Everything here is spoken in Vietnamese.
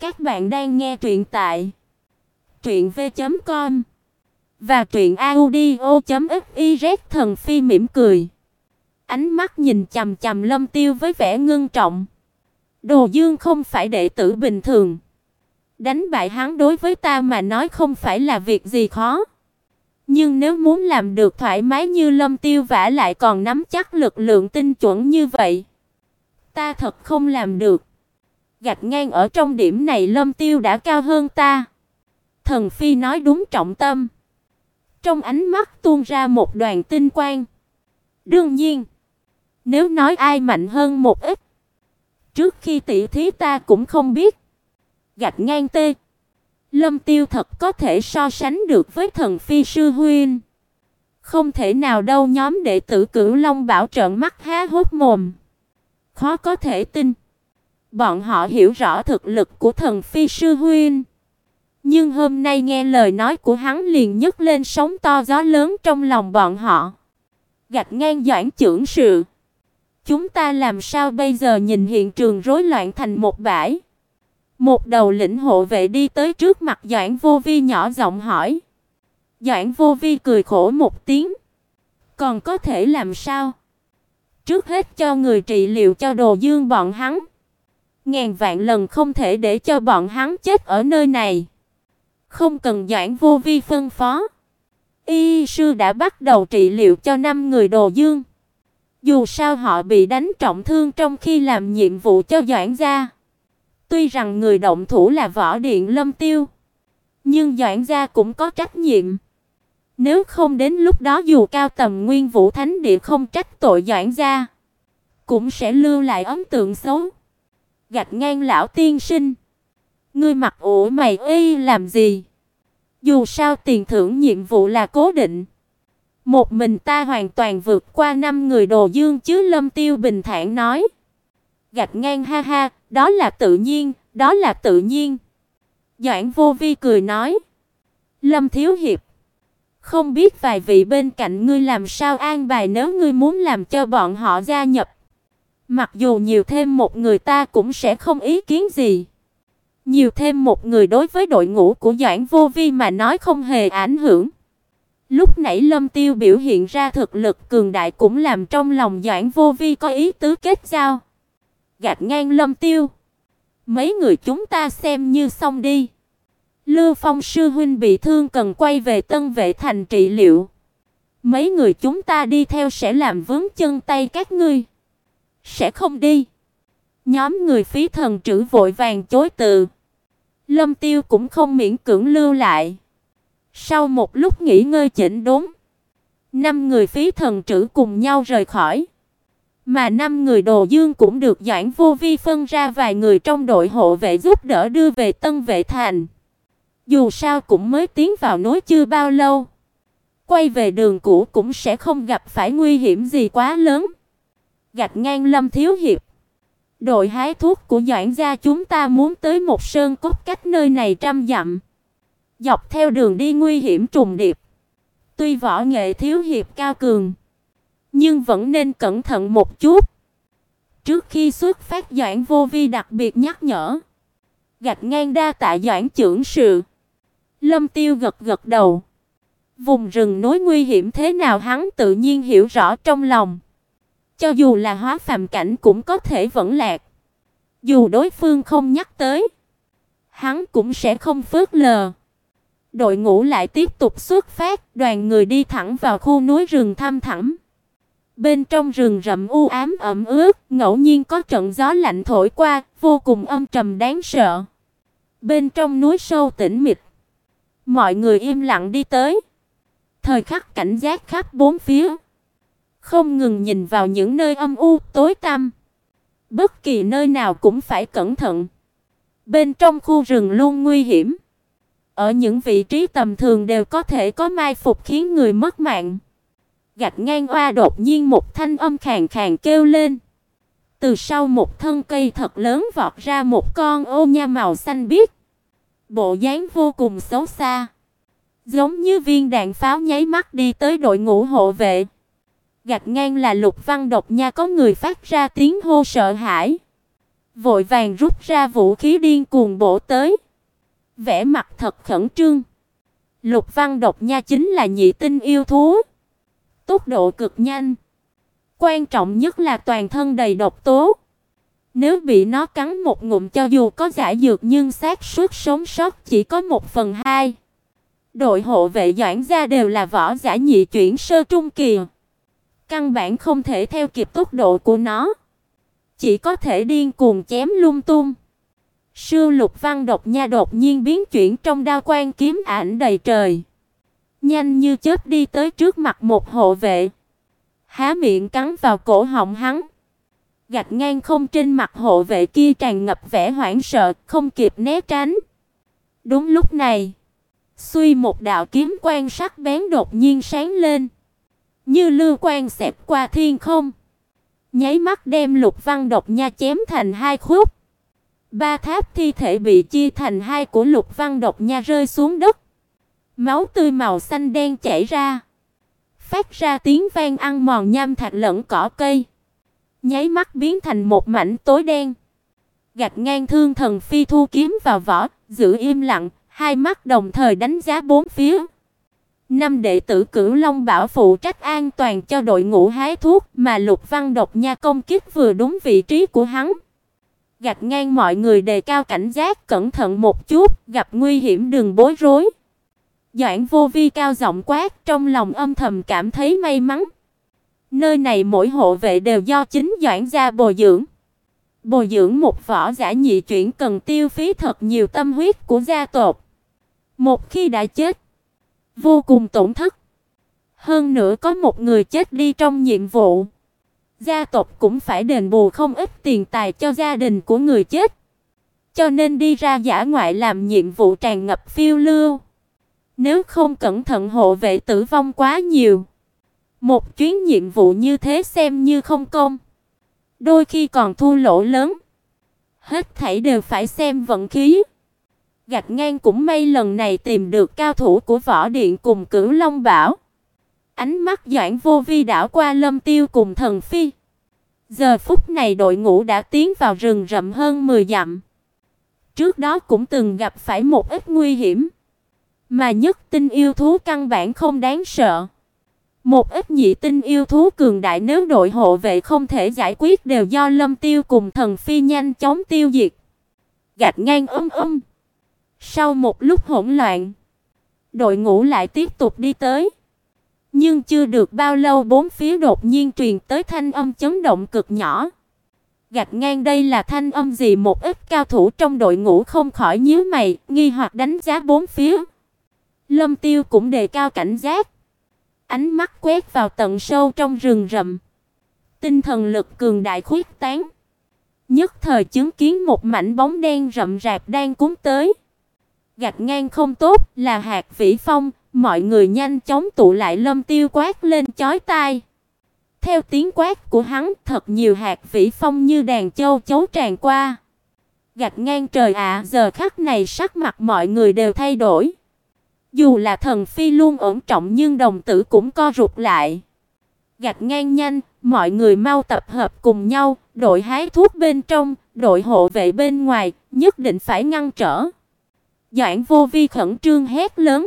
Các bạn đang nghe truyện tại truyện v.com và truyện audio.fiz Thần Phi mỉm cười, ánh mắt nhìn chằm chằm Lâm Tiêu với vẻ ngưng trọng. Đồ Dương không phải đệ tử bình thường, đánh bại hắn đối với ta mà nói không phải là việc gì khó. Nhưng nếu muốn làm được thoải mái như Lâm Tiêu vả lại còn nắm chắc lực lượng tinh chuẩn như vậy, ta thật không làm được. Gạch ngang ở trong điểm này Lâm Tiêu đã cao hơn ta. Thần Phi nói đúng trọng tâm. Trong ánh mắt tuôn ra một đoàn tinh quang. Đương nhiên, nếu nói ai mạnh hơn một ít, trước khi tỷ thí ta cũng không biết. Gạch ngang tê. Lâm Tiêu thật có thể so sánh được với thần phi sư huynh. Không thể nào đâu nhóm đệ tử Cửu Long Bảo trợn mắt há hốc mồm. Khó có thể tin. Bọn họ hiểu rõ thực lực của thần phi sư huynh. Nhưng hôm nay nghe lời nói của hắn liền nhấc lên sóng to gió lớn trong lòng bọn họ. Gạch ngang doãn trưởng sự. Chúng ta làm sao bây giờ nhìn hiện trường rối loạn thành một bãi? Một đầu lĩnh hộ vệ đi tới trước mặt Doãn Vô Vi nhỏ giọng hỏi. Doãn Vô Vi cười khổ một tiếng. Còn có thể làm sao? Trước hết cho người trị liệu cho Đồ Dương bọn hắn. Ngàn vạn lần không thể để cho bọn hắn chết ở nơi này. Không cần Doãn Vô Vi phân phó. Y sư đã bắt đầu trị liệu cho năm người Đồ Dương. Dù sao họ bị đánh trọng thương trong khi làm nhiệm vụ cho Doãn gia. Tuy rằng người động thủ là Võ Điện Lâm Tiêu, nhưng Doãn gia cũng có trách nhiệm. Nếu không đến lúc đó dù cao tầm Nguyên Vũ Thánh Địa không trách tội Doãn gia, cũng sẽ lưu lại ấn tượng xấu. Gạch ngang lão tiên sinh, ngươi mặc ủ mày y làm gì? Dù sao tiền thưởng nhiệm vụ là cố định. Một mình ta hoàn toàn vượt qua năm người đồ dương chứ Lâm Tiêu bình thản nói. Gạch ngang ha ha, đó là tự nhiên, đó là tự nhiên. Doãn Vô Vi cười nói. Lâm Thiếu Hiệp, không biết vài vị bên cạnh ngươi làm sao an bài nếu ngươi muốn làm cho bọn họ gia nhập. Mặc dù nhiều thêm một người ta cũng sẽ không ý kiến gì. Nhiều thêm một người đối với đội ngũ của Doãn Vô Vi mà nói không hề ảnh hưởng. Lúc nãy Lâm Tiêu biểu hiện ra thực lực cường đại cũng làm trong lòng Doãn Vô Vi có ý tứ kết giao. Gạt ngang Lâm Tiêu. Mấy người chúng ta xem như xong đi. Lưu Phong sư huynh bị thương cần quay về Tân Vệ thành trị liệu. Mấy người chúng ta đi theo sẽ làm vướng chân tay các ngươi. Sẽ không đi. Nhóm người phí thần trữ vội vàng chối từ. Lâm Tiêu cũng không miễn cưỡng lưu lại. Sau một lúc nghỉ ngơi chỉnh đốn, năm người phí thần trữ cùng nhau rời khỏi. Mà năm người Đồ Dương cũng được Doãn Vô Vi phân ra vài người trong đội hộ vệ giúp đỡ đưa về Tân Vệ thành. Dù sao cũng mới tiến vào núi chưa bao lâu, quay về đường cũ cũng sẽ không gặp phải nguy hiểm gì quá lớn. Gạch ngang Lâm Thiếu hiệp, đội hái thuốc của Doãn gia chúng ta muốn tới một sơn cốc cách nơi này trăm dặm. Dọc theo đường đi nguy hiểm trùng điệp. Tuy võ nghệ thiếu hiệp cao cường, nhưng vẫn nên cẩn thận một chút. Trước khi xuất phát Doãn Vô Vi đặc biệt nhắc nhở. Gạch ngang đa tạ Doãn trưởng sự. Lâm Tiêu gật gật đầu. Vùng rừng núi nguy hiểm thế nào hắn tự nhiên hiểu rõ trong lòng. Cho dù là hóa phàm cảnh cũng có thể vẫn lạc. Dù đối phương không nhắc tới, hắn cũng sẽ không phớt lờ. Đội ngũ lại tiếp tục xuất phát, đoàn người đi thẳng vào khu núi rừng thăm thẳm. Bên trong rừng rậm u ám ẩm ướt, ngẫu nhiên có trận gió lạnh thổi qua, vô cùng âm trầm đáng sợ. Bên trong núi sâu tĩnh mịch, mọi người im lặng đi tới. Thời khắc cảnh giác khắp bốn phía, không ngừng nhìn vào những nơi âm u, tối tăm. Bất kỳ nơi nào cũng phải cẩn thận. Bên trong khu rừng luôn nguy hiểm. Ở những vị trí tầm thường đều có thể có mai phục khiến người mất mạng gạch ngang oa đột nhiên một thanh âm khàn khàn kêu lên. Từ sau một thân cây thật lớn vọt ra một con ô nha màu xanh biếc. Bộ dáng vô cùng xấu xa, giống như viên đạn pháo nháy mắt đi tới đội ngũ hộ vệ. Gạch ngang là Lục Văn Độc nha, có người phát ra tiếng hô sợ hãi. vội vàng rút ra vũ khí điên cuồng bổ tới. Vẻ mặt thật khẩn trương. Lục Văn độc nha chính là nhị tinh yêu thú. Tốc độ cực nhanh. Quan trọng nhất là toàn thân đầy độc tố. Nếu bị nó cắn một ngụm cho dù có giải dược nhưng xác suất sống sót chỉ có một phần hai. Đội hộ vệ Doãn gia đều là võ giả nhị chuyển sơ trung kỳ. Căn bản không thể theo kịp tốc độ của nó, chỉ có thể điên cuồng chém lung tung. Sư Lục Văn độc nha đột nhiên biến chuyển trong đao quan kiếm ảnh đầy trời, nhanh như chớp đi tới trước mặt một hộ vệ, há miệng cắn vào cổ họng hắn. Gạch ngang không trên mặt hộ vệ kia tràn ngập vẻ hoảng sợ, không kịp né tránh. Đúng lúc này, Suy một đạo kiếm quang sắc bén đột nhiên sáng lên, như lưu quang xẹt qua thiên không, nháy mắt đem Lục Văn độc nha chém thành hai khúc. Ba tháp thi thể bị chia thành hai của Lục Văn độc nha rơi xuống đất. Máu tươi màu xanh đen chảy ra, phát ra tiếng vang ăn mòn nham thạch lẫn cỏ cây, nháy mắt biến thành một mảnh tối đen. Gạch ngang thương thần phi thu kiếm vào vỏ, giữ im lặng, hai mắt đồng thời đánh giá bốn phía. Năm đệ tử Cửu Long Bảo phụ trách an toàn cho đội ngũ hái thuốc, mà Lục Văn độc nha công kích vừa đúng vị trí của hắn. Gạt ngang mọi người đề cao cảnh giác, cẩn thận một chút, gặp nguy hiểm đừng bối rối. Doãn Vô Vi cao giọng quát, trong lòng âm thầm cảm thấy may mắn. Nơi này mỗi hộ vệ đều do chính Doãn gia bồi dưỡng. Bồi dưỡng một võ giả nhị chuyển cần tiêu phí thật nhiều tâm huyết của gia tộc. Một khi đã chết, vô cùng tổn thất. Hơn nữa có một người chết đi trong nhiệm vụ, gia tộc cũng phải đền bù không ít tiền tài cho gia đình của người chết. Cho nên đi ra giả ngoại làm nhiệm vụ tràn ngập phiêu lưu. Nếu không cẩn thận hộ vệ tử vong quá nhiều, một chuyến nhiệm vụ như thế xem như không công, đôi khi còn thua lỗ lớn. Hết thảy đều phải xem vận khí. Gạch ngang cũng may lần này tìm được cao thủ của võ điện cùng Cửu Long Bảo. Ánh mắt Doãn Vô Vi đảo qua Lâm Tiêu cùng Thần Phi. Giờ phút này đội ngũ đã tiến vào rừng rậm hơn 10 dặm. Trước đó cũng từng gặp phải một ít nguy hiểm, mà nhất tinh yêu thú căn bản không đáng sợ. Một ít nhị tinh yêu thú cường đại nếu đội hộ vệ không thể giải quyết đều do Lâm Tiêu cùng Thần Phi nhanh chóng tiêu diệt. Gạch ngang ấm ấm. Sau một lúc hỗn loạn, đội ngũ lại tiếp tục đi tới. Nhưng chưa được bao lâu bốn phía đột nhiên truyền tới thanh âm chấn động cực nhỏ. Gạt ngang đây là thanh âm gì một ít cao thủ trong đội ngũ không khỏi nhíu mày, nghi hoặc đánh giá bốn phía. Lâm Tiêu cũng đề cao cảnh giác. Ánh mắt quét vào tận sâu trong rừng rậm. Tinh thần lực cường đại khuyết tán. Nhất thời chứng kiến một mảnh bóng đen rậm rạp đang cuốn tới gạch ngang không tốt, là hạt vĩ phong, mọi người nhanh chóng tụ lại Lâm Tiêu quát lên chói tai. Theo tiếng quát của hắn, thật nhiều hạt vĩ phong như đàn châu chấu tràn qua. Gạch ngang trời ạ, giờ khắc này sắc mặt mọi người đều thay đổi. Dù là thần phi luôn ổn trọng nhưng đồng tử cũng co rụt lại. Gạch ngang nhanh, mọi người mau tập hợp cùng nhau, đội hái thuốc bên trong, đội hộ vệ bên ngoài, nhất định phải ngăn trở. Doãn Vô Vi khẩn trương hét lớn.